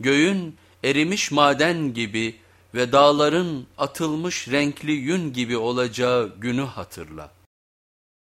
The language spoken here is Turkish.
göğün erimiş maden gibi ve dağların atılmış renkli yün gibi olacağı günü hatırla.